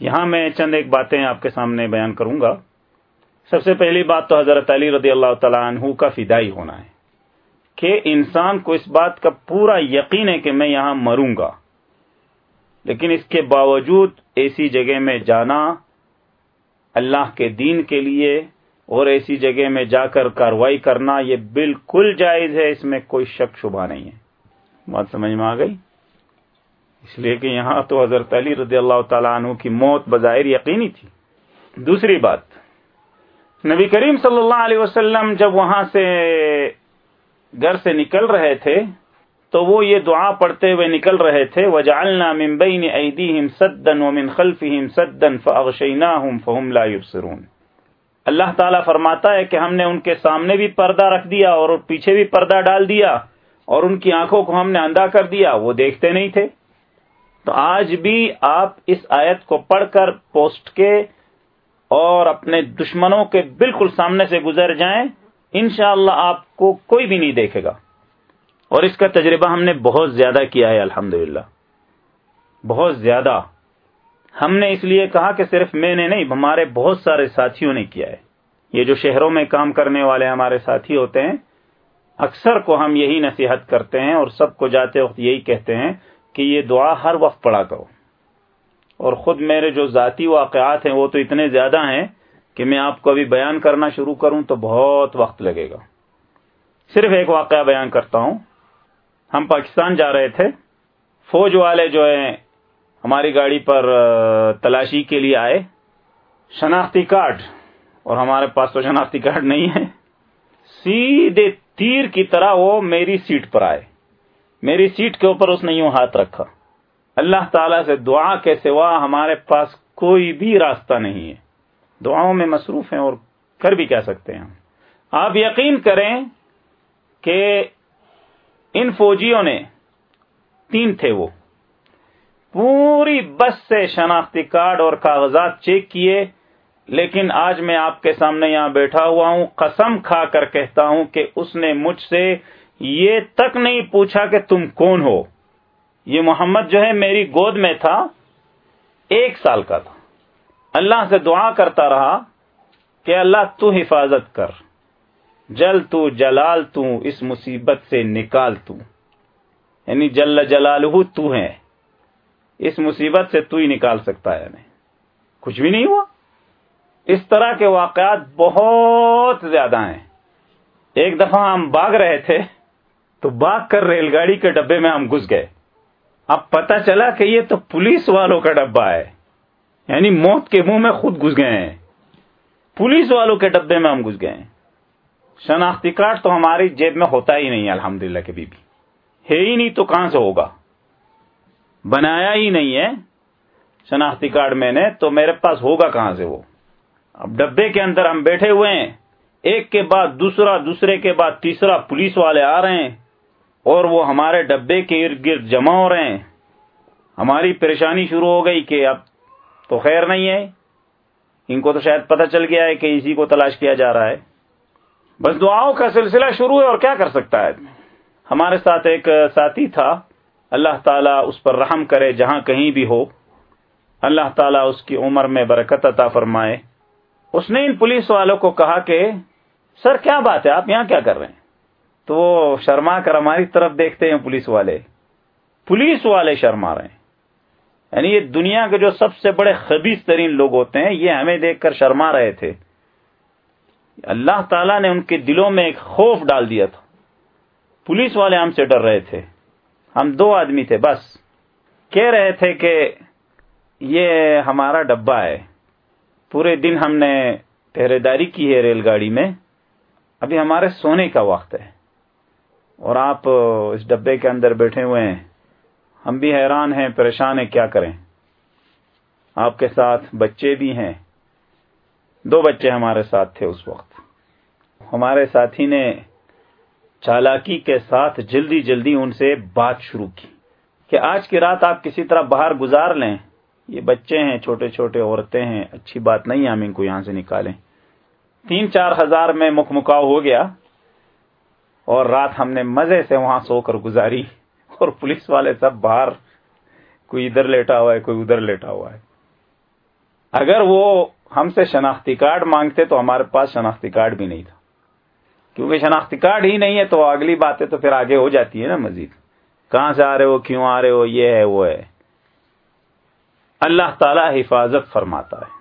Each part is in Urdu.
یہاں میں چند ایک باتیں آپ کے سامنے بیان کروں گا۔ سب سے پہلی بات تو حضرت علی رضی اللہ تعالیٰ عنہ کا فدائی ہونا ہے کہ انسان کو اس بات کا پورا یقین ہے کہ میں یہاں مروں گا۔ لیکن اس کے باوجود ایسی جگہ میں جانا اللہ کے دین کے لیے اور ایسی جگہ میں جا کر کاروائی کرنا یہ بالکل جائز ہے، اس میں کوئی شک شبہ نہیں ہے۔ بات سمجھ میں آ گئی؟ اس لیے کہ یہاں تو حضرت علی رضی اللہ تعالیٰ عنہ کی موت بظاہر یقینی تھی۔ دوسری بات، نبی کریم صلی اللہ علیہ وسلم جب وہاں سے گھر سے نکل رہے تھے، تو وہ یہ دعا پڑھتے ہوئے نکل رہے تھے، وجعلنا من بین ایدیہم سدا ومن خلفہم سدا فاغشیناہم فہم لا یبصرون اللہ تعالیٰ فرماتا ہے کہ ہم نے ان کے سامنے بھی پردہ رکھ دیا اور پیچھے بھی پردہ ڈال دیا اور ان کی آنکھوں کو ہم نے اندھا کر دیا، وہ دیکھتے نہیں تھے۔ تو آج بھی آپ اس آیت کو پڑھ کر پوسٹ کے اور اپنے دشمنوں کے بالکل سامنے سے گزر جائیں، انشاءاللہ اللہ آپ کو کوئی بھی نہیں دیکھے گا۔ اور اس کا تجربہ ہم نے بہت زیادہ کیا ہے الحمد بہت زیادہ۔ ہم نے اس لیے کہا کہ صرف میں نے نہیں، ہمارے بہت سارے ساتھیوں نے کیا ہے۔ یہ جو شہروں میں کام کرنے والے ہمارے ساتھی ہوتے ہیں، اکثر کو ہم یہی نصیحت کرتے ہیں اور سب کو جاتے وقت یہی کہتے ہیں کہ یہ دعا ہر وقت پڑھا کرو۔ اور خود میرے جو ذاتی واقعات ہیں وہ تو اتنے زیادہ ہیں کہ میں آپ کو ابھی بیان کرنا شروع کروں تو بہت وقت لگے گا۔ صرف ایک واقعہ بیان کرتا ہوں۔ ہم پاکستان جا رہے تھے۔ فوج والے جو ہیں، ہماری گاڑی پر تلاشی کے لیے آئے۔ شناختی کارڈ، اور ہمارے پاس تو شناختی کارڈ نہیں ہے۔ سیدھے تیر کی طرح وہ میری سیٹ پر آئے۔ میری سیٹ کے اوپر اس نے یوں ہاتھ رکھا۔ اللہ تعالی سے دعا کے سوا ہمارے پاس کوئی بھی راستہ نہیں ہے۔ دعاؤں میں مصروف ہیں اور کر بھی کہہ سکتے ہیں آپ یقین کریں کہ ان فوجیوں نے تین تھے وہ۔ پوری بس سے شناختی کارڈ اور کاغذات چیک کیے، لیکن آج میں آپ کے سامنے یہاں بیٹھا ہوا ہوں، قسم کھا کر کہتا ہوں کہ اس نے مجھ سے یہ تک نہیں پوچھا کہ تم کون ہو۔ یہ محمد جو ہے میری گود میں تھا، ایک سال کا تھا۔ اللہ سے دعا کرتا رہا کہ اللہ تو حفاظت کر۔ جل تو جلال تو، اس مصیبت سے نکال تو۔ یعنی جل جلال تو ہے اس مصیبت سے تو ہی نکال سکتا ہے ہمیں۔ کچھ بھی نہیں ہوا۔ اس طرح کے واقعات بہت زیادہ ہیں۔ ایک دفعہ ہم باغ رہے تھے۔ تو باغ کر ریل گاڑی کے ڈبے میں ہم گھس گئے۔ اب پتا چلا کہ یہ تو پولیس والوں کا ڈبا ہے۔ یعنی موت کے منہ میں خود گھس گئے ہیں۔ پولیس والوں کے ڈبے میں ہم گھس گئے ہیں۔ شناختی کارڈ تو ہماری جیب میں ہوتا ہی نہیں الحمد للہ کے بھی ہے ہی نہیں تو کہاں سے ہوگا؟ بنایا ہی نہیں ہے۔ شناختی کارڈ میں نے تو میرے پاس ہوگا کہاں سے وہ؟ اب ڈبے کے اندر ہم بیٹھے ہوئے ہیں۔ ایک کے بعد دوسرا، دوسرے کے بعد تیسرا پولیس والے آ رہے ہیں۔ اور وہ ہمارے ڈبے کے ارد گرد جمع ہو رہے ہیں۔ ہماری پریشانی شروع ہو گئی کہ اب تو خیر نہیں ہے۔ ان کو تو شاید پتہ چل گیا ہے کہ اسی کو تلاش کیا جا رہا ہے۔ بس دعاؤں کا سلسلہ شروع ہے اور کیا کر سکتا ہے؟ ہمارے ساتھ ایک ساتھی تھا۔ اللہ تعالیٰ اس پر رحم کرے جہاں کہیں بھی ہو۔ اللہ تعالیٰ اس کی عمر میں برکت عطا فرمائے۔ اس نے ان پولیس والوں کو کہا کہ، سر، کیا بات ہے؟ آپ یہاں کیا کر رہے ہیں؟ تو وہ شرما کر ہماری طرف دیکھتے ہیں پولیس والے۔ پولیس والے شرما رہے ہیں۔ یعنی یہ دنیا کے جو سب سے بڑے خبیص ترین لوگ ہوتے ہیں، یہ ہمیں دیکھ کر شرما رہے تھے۔ اللہ تعالیٰ نے ان کے دلوں میں ایک خوف ڈال دیا تھا۔ پولیس والے ہم سے ڈر رہے تھے۔ ہم دو آدمی تھے، بس۔ کہہ رہے تھے کہ یہ ہمارا ڈبہ ہے۔ پورے دن ہم نے پہرے داری کی ہے ریل گاڑی میں۔ ابھی ہمارے سونے کا وقت ہے۔ اور آپ اس ڈبے کے اندر بیٹھے ہوئے ہیں۔ ہم بھی حیران ہیں، پریشان ہیں، کیا کریں؟ آپ کے ساتھ بچے بھی ہیں۔ دو بچے ہمارے ساتھ تھے اس وقت۔ ہمارے ساتھی نے چالاکی کے ساتھ جلدی جلدی ان سے بات شروع کی کہ آج کی رات آپ کسی طرح باہر گزار لیں۔ یہ بچے ہیں، چھوٹے چھوٹے عورتیں ہیں۔ اچھی بات نہیں ہم ان کو یہاں سے نکالیں۔ تین چار ہزار میں مکھ مکاؤ ہو گیا۔ اور رات ہم نے مزے سے وہاں سو کر گزاری اور پولیس والے سب باہر، کوئی ادھر لیٹا ہوا ہے، کوئی ادھر لیٹا ہوا ہے۔ اگر وہ ہم سے شناختی کارڈ مانگتے تو ہمارے پاس شناختی کارڈ بھی نہیں تھا۔ کیونکہ شناختی کارڈ ہی نہیں ہے تو اگلی باتیں تو پھر آگے ہو جاتی ہے نا مزید۔ کہاں سے آ رہے ہو، کیوں آ رہے ہو، یہ ہے، وہ ہے۔ اللہ تعالی حفاظت فرماتا ہے۔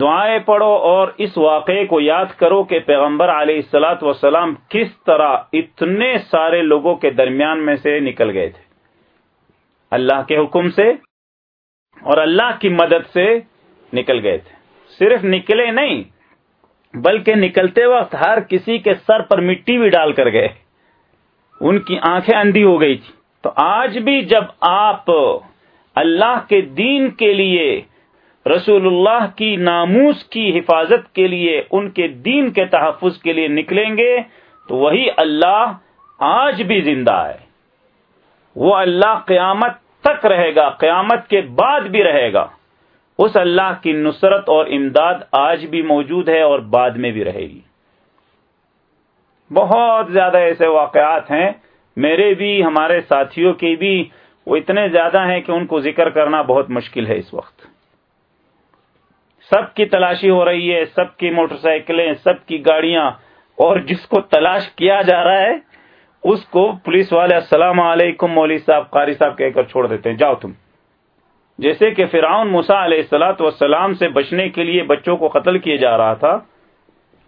دعائیں پڑھو اور اس واقعے کو یاد کرو کہ پیغمبر علیہ السلاۃ وسلام کس طرح اتنے سارے لوگوں کے درمیان میں سے نکل گئے تھے۔ اللہ کے حکم سے اور اللہ کی مدد سے نکل گئے تھے۔ صرف نکلے نہیں، بلکہ نکلتے وقت ہر کسی کے سر پر مٹی بھی ڈال کر گئے۔ ان کی آنکھیں اندھی ہو گئی تھی تو آج بھی جب آپ اللہ کے دین کے لیے رسول اللہ کی ناموس کی حفاظت کے لیے، ان کے دین کے تحفظ کے لیے نکلیں گے، تو وہی اللہ آج بھی زندہ ہے۔ وہ اللہ قیامت تک رہے گا، قیامت کے بعد بھی رہے گا۔ اس اللہ کی نصرت اور امداد آج بھی موجود ہے اور بعد میں بھی رہے گی۔ بہت زیادہ ایسے واقعات ہیں، میرے بھی، ہمارے ساتھیوں کے بھی، وہ اتنے زیادہ ہیں کہ ان کو ذکر کرنا بہت مشکل ہے اس وقت۔ سب کی تلاشی ہو رہی ہے، سب کی موٹر سائیکلیں، سب کی گاڑیاں۔ اور جس کو تلاش کیا جا رہا ہے، اس کو پولیس والے السلام علیکم مولوی صاحب، قاری صاحب کہہ کر چھوڑ دیتے ہیں۔ جاؤ تم۔ جیسے کہ فرعون مسا علیہ السلاۃ والسلام سے بچنے کے لیے بچوں کو قتل کیا جا رہا تھا،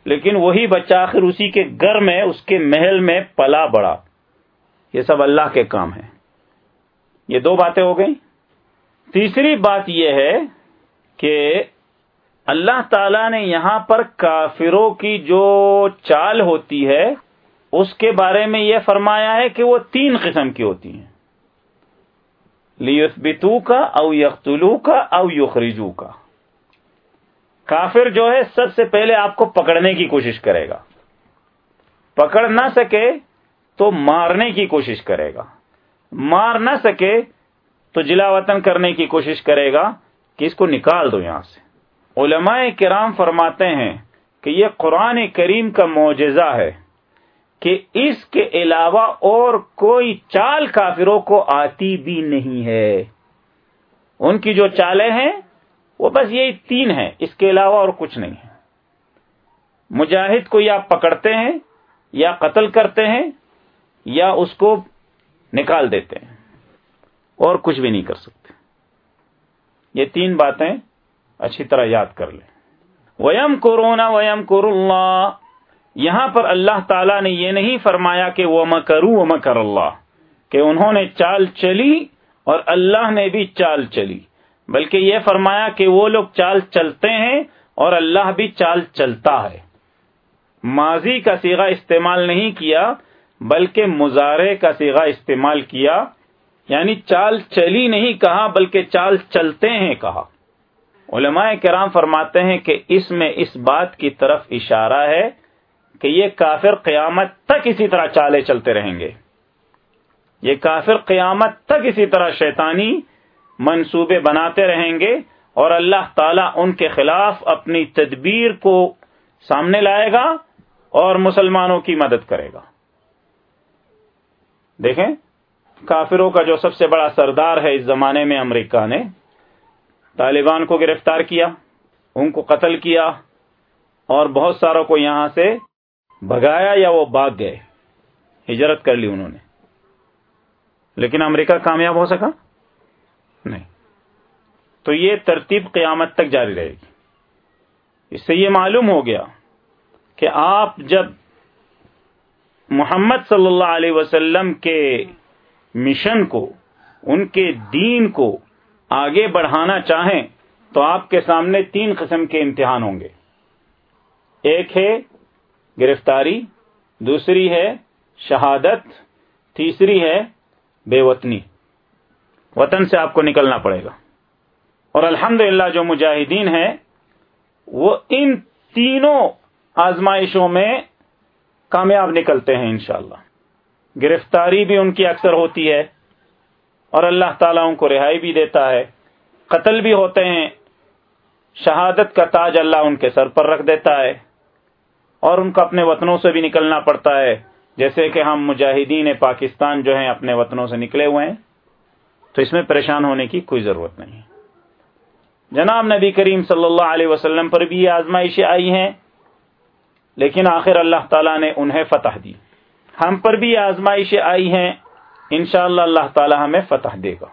لیکن وہی بچہ آخر اسی کے گھر میں، اس کے محل میں پلا بڑا۔ یہ سب اللہ کے کام ہے یہ دو باتیں ہو گئیں۔ تیسری بات یہ ہے کہ اللہ تعالی نے یہاں پر کافروں کی جو چال ہوتی ہے، اس کے بارے میں یہ فرمایا ہے کہ وہ تین قسم کی ہوتی ہیں۔ لیسبتو کا او یختلو کا او یخرجو کا کافر جو ہے، سب سے پہلے آپ کو پکڑنے کی کوشش کرے گا۔ پکڑ نہ سکے تو مارنے کی کوشش کرے گا۔ مار نہ سکے تو جلا وطن کرنے کی کوشش کرے گا کہ اس کو نکال دو یہاں سے۔ علماء کرام فرماتے ہیں کہ یہ قرآن کریم کا معجزہ ہے کہ اس کے علاوہ اور کوئی چال کافروں کو آتی بھی نہیں ہے۔ ان کی جو چالیں ہیں، وہ بس یہی تین ہیں، اس کے علاوہ اور کچھ نہیں ہے۔ مجاہد کو یا پکڑتے ہیں، یا قتل کرتے ہیں، یا اس کو نکال دیتے ہیں، اور کچھ بھی نہیں کر سکتے۔ یہ تین باتیں اچھی طرح یاد کر لیں۔ ویم کورونا ویم کور اللہ یہاں پر اللہ تعالی نے یہ نہیں فرمایا کہ وہ مکرو و مکر اللہ کہ انہوں نے چال چلی اور اللہ نے بھی چال چلی، بلکہ یہ فرمایا کہ وہ لوگ چال چلتے ہیں اور اللہ بھی چال چلتا ہے۔ ماضی کا سیگا استعمال نہیں کیا، بلکہ مظاہرے کا سیگا استعمال کیا یعنی چال چلی نہیں کہا، بلکہ چال چلتے ہیں کہا۔ علماء کرام فرماتے ہیں کہ اس میں اس بات کی طرف اشارہ ہے کہ یہ کافر قیامت تک اسی طرح چالے چلتے رہیں گے۔ یہ کافر قیامت تک اسی طرح شیطانی منصوبے بناتے رہیں گے اور اللہ تعالیٰ ان کے خلاف اپنی تدبیر کو سامنے لائے گا اور مسلمانوں کی مدد کرے گا۔ دیکھیں، کافروں کا جو سب سے بڑا سردار ہے اس زمانے میں امریکہ نے طالبان کو گرفتار کیا، ان کو قتل کیا، اور بہت ساروں کو یہاں سے بھگایا یا وہ بھاگ گئے، ہجرت کر لی انہوں نے۔ لیکن امریکہ کامیاب ہو سکا؟ نہیں۔ تو یہ ترتیب قیامت تک جاری رہے گی۔ اس سے یہ معلوم ہو گیا کہ آپ جب محمد صلی اللہ علیہ وسلم کے مشن کو، ان کے دین کو آگے بڑھانا چاہیں تو آپ کے سامنے تین قسم کے امتحان ہوں گے۔ ایک ہے گرفتاری، دوسری ہے شہادت، تیسری ہے بے وطنی۔ وطن سے آپ کو نکلنا پڑے گا۔ اور الحمد جو مجاہدین ہیں، وہ ان تینوں آزمائشوں میں کامیاب نکلتے ہیں انشاءاللہ۔ گرفتاری بھی ان کی اکثر ہوتی ہے اور اللہ تعالیٰ ان کو رہائی بھی دیتا ہے۔ قتل بھی ہوتے ہیں۔ شہادت کا تاج اللہ ان کے سر پر رکھ دیتا ہے۔ اور ان کو اپنے وطنوں سے بھی نکلنا پڑتا ہے۔ جیسے کہ ہم مجاہدین پاکستان جو ہیں، اپنے وطنوں سے نکلے ہوئے ہیں۔ تو اس میں پریشان ہونے کی کوئی ضرورت نہیں جناب نبی کریم صلی اللہ علیہ وسلم پر بھی یہ آزمائشیں آئی ہیں۔ لیکن آخر اللہ تعالیٰ نے انہیں فتح دی۔ ہم پر بھی یہ آزمائشیں آئی ہیں۔ انشاءاللہ اللہ اللہ تعالیٰ ہمیں فتح دے گا۔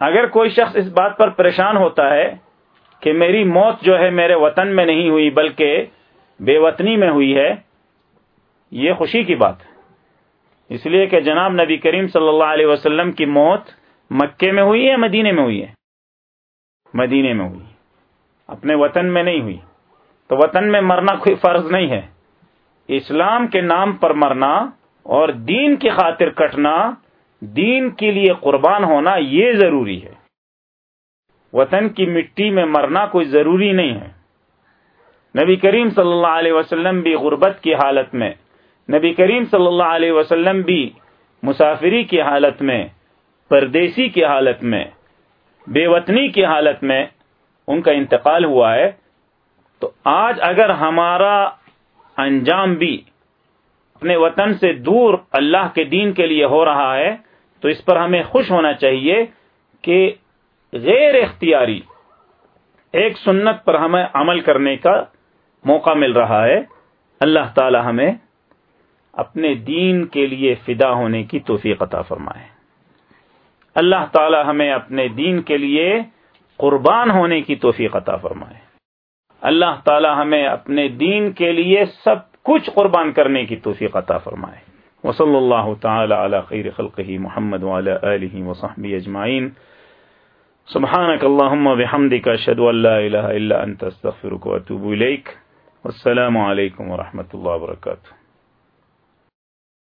اگر کوئی شخص اس بات پر پریشان ہوتا ہے کہ میری موت جو ہے میرے وطن میں نہیں ہوئی بلکہ بے وطنی میں ہوئی ہے، یہ خوشی کی بات ہے۔ اس لیے کہ جناب نبی کریم صلی اللہ علیہ وسلم کی موت مکے میں ہوئی ہے مدینے میں ہوئی ہے؟ مدینے میں ہوئی۔ اپنے وطن میں نہیں ہوئی۔ تو وطن میں مرنا کوئی فرض نہیں ہے۔ اسلام کے نام پر مرنا اور دین کی خاطر کٹنا، دین کے لیے قربان ہونا یہ ضروری ہے۔ وطن کی مٹی میں مرنا کوئی ضروری نہیں ہے۔ نبی کریم صلی اللہ علیہ وسلم بھی غربت کی حالت میں، نبی کریم صلی اللہ علیہ وسلم بھی مسافری کی حالت میں، پردیسی کی حالت میں، بے وطنی کی حالت میں ان کا انتقال ہوا ہے۔ تو آج اگر ہمارا انجام بھی اپنے وطن سے دور اللہ کے دین کے لیے ہو رہا ہے، تو اس پر ہمیں خوش ہونا چاہیے کہ غیر اختیاری ایک سنت پر ہمیں عمل کرنے کا موقع مل رہا ہے۔ اللہ تعالی ہمیں اپنے دین کے لیے فدا ہونے کی توفیق عطا فرمائے۔ اللہ تعالی ہمیں اپنے دین کے لیے قربان ہونے کی توفیق عطا فرمائے۔ اللہ تعالی ہمیں اپنے دین کے لیے سب کچھ قربان کرنے کی توفیق عطا فرمائے۔ وصلی اللہ تعالی علی خیر خلقہ محمد وعلی آلہ وصحبہ اجمعین۔ سبحانك اللهم وبحمدك اشهد ان لا اله الا انت استغفرك واتوب اليك والسلام عليكم ورحمه الله وبركاته